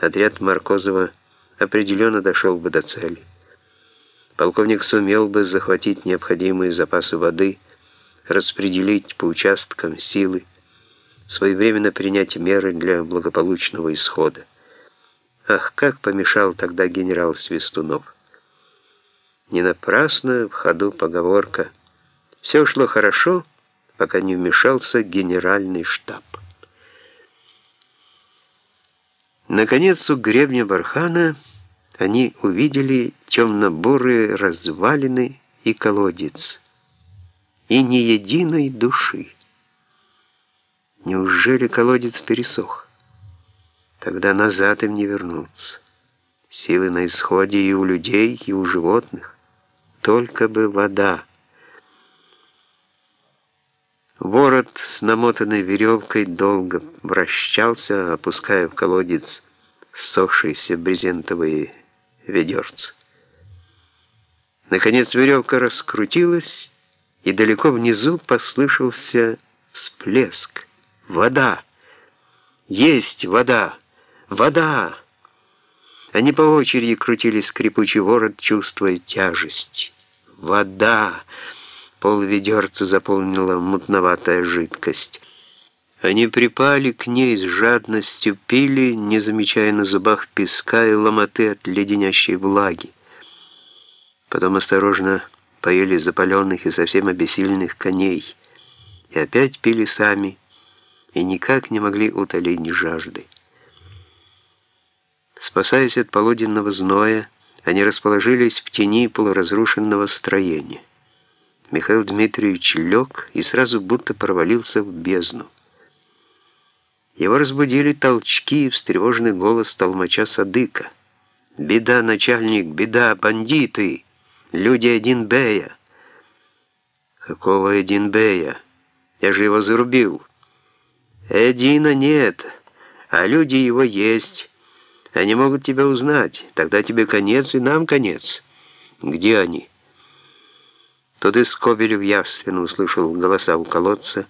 отряд Маркозова определенно дошел бы до цели. Полковник сумел бы захватить необходимые запасы воды, распределить по участкам силы, своевременно принять меры для благополучного исхода. Ах, как помешал тогда генерал Свистунов! Не напрасно в ходу поговорка «Все шло хорошо», пока не вмешался генеральный штаб. Наконец, у гребня бархана они увидели темно-бурые развалины и колодец, и ни единой души. Неужели колодец пересох? Тогда назад им не вернуться. Силы на исходе и у людей, и у животных. Только бы вода. Ворот с намотанной веревкой долго вращался, опуская в колодец ссохшиеся брезентовые ведерцы. Наконец веревка раскрутилась, и далеко внизу послышался всплеск. Вода! Есть вода! Вода! Они по очереди крутили скрипучий ворот, чувствуя тяжесть. Вода! Пол ведерца заполнила мутноватая жидкость. Они припали к ней с жадностью, пили, не замечая на зубах песка и ломоты от леденящей влаги. Потом осторожно поели запаленных и совсем обессиленных коней. И опять пили сами, и никак не могли утолить жажды. Спасаясь от полуденного зноя, они расположились в тени полуразрушенного строения. Михаил Дмитриевич лег и сразу будто провалился в бездну. Его разбудили толчки и встревоженный голос толмача Садыка. «Беда, начальник, беда, бандиты! Люди один Бея!» «Какого один Бея? Я же его зарубил!» «Эдина нет, а люди его есть!» Они могут тебя узнать. Тогда тебе конец, и нам конец. Где они? Из Скобелев явственно услышал голоса у колодца,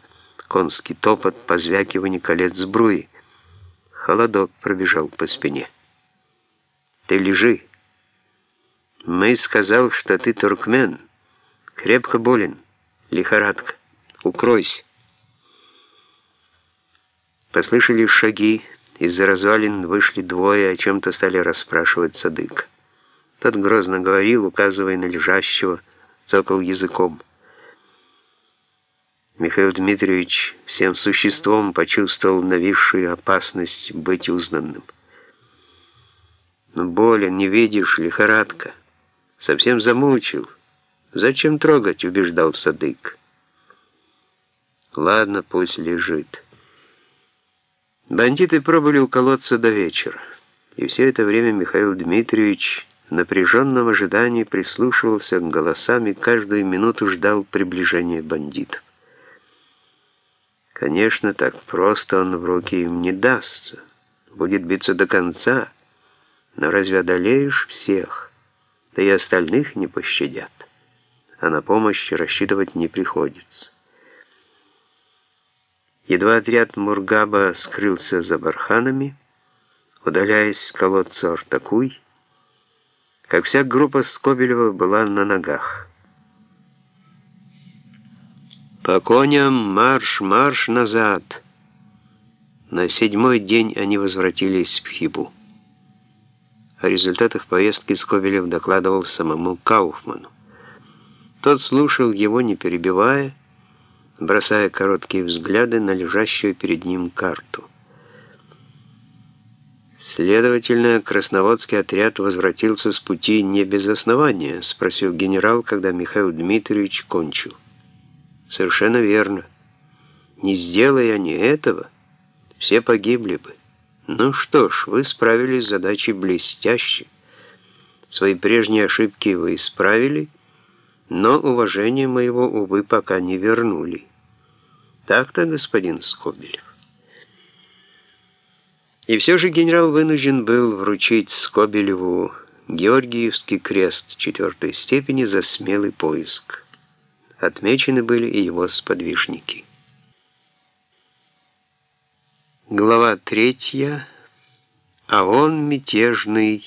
конский топот, позвякивание колец сбруи. Холодок пробежал по спине. Ты лежи. Мы сказал, что ты туркмен. Крепко болен. Лихорадка. Укройся. Послышались шаги, из-за развалин вышли двое, о чем-то стали расспрашивать Садык. Тот грозно говорил, указывая на лежащего, цокал языком. Михаил Дмитриевич всем существом почувствовал нависшую опасность быть узнанным. «Ну, болен, не видишь, лихорадка. Совсем замучил. Зачем трогать?» — убеждал Садык. «Ладно, пусть лежит». Бандиты пробыли у колодца до вечера, и все это время Михаил Дмитриевич в напряженном ожидании прислушивался к голосам и каждую минуту ждал приближения бандитов. Конечно, так просто он в руки им не дастся, будет биться до конца, но разве одолеешь всех, да и остальных не пощадят, а на помощь рассчитывать не приходится. Едва отряд Мургаба скрылся за барханами, удаляясь с колодца Артакуй, как вся группа Скобелева была на ногах. «По коням марш, марш назад!» На седьмой день они возвратились в Хибу. О результатах поездки Скобелев докладывал самому Кауфману. Тот слушал его, не перебивая, бросая короткие взгляды на лежащую перед ним карту. Следовательно, Красноводский отряд возвратился с пути не без основания, спросил генерал, когда Михаил Дмитриевич кончил. Совершенно верно. Не сделая они этого, все погибли бы. Ну что ж, вы справились с задачей блестяще. Свои прежние ошибки вы исправили, но уважение моего, увы, пока не вернули. Так-то, господин Скобелев. И все же генерал вынужден был вручить Скобелеву Георгиевский крест четвертой степени за смелый поиск. Отмечены были и его сподвижники. Глава третья. А он мятежный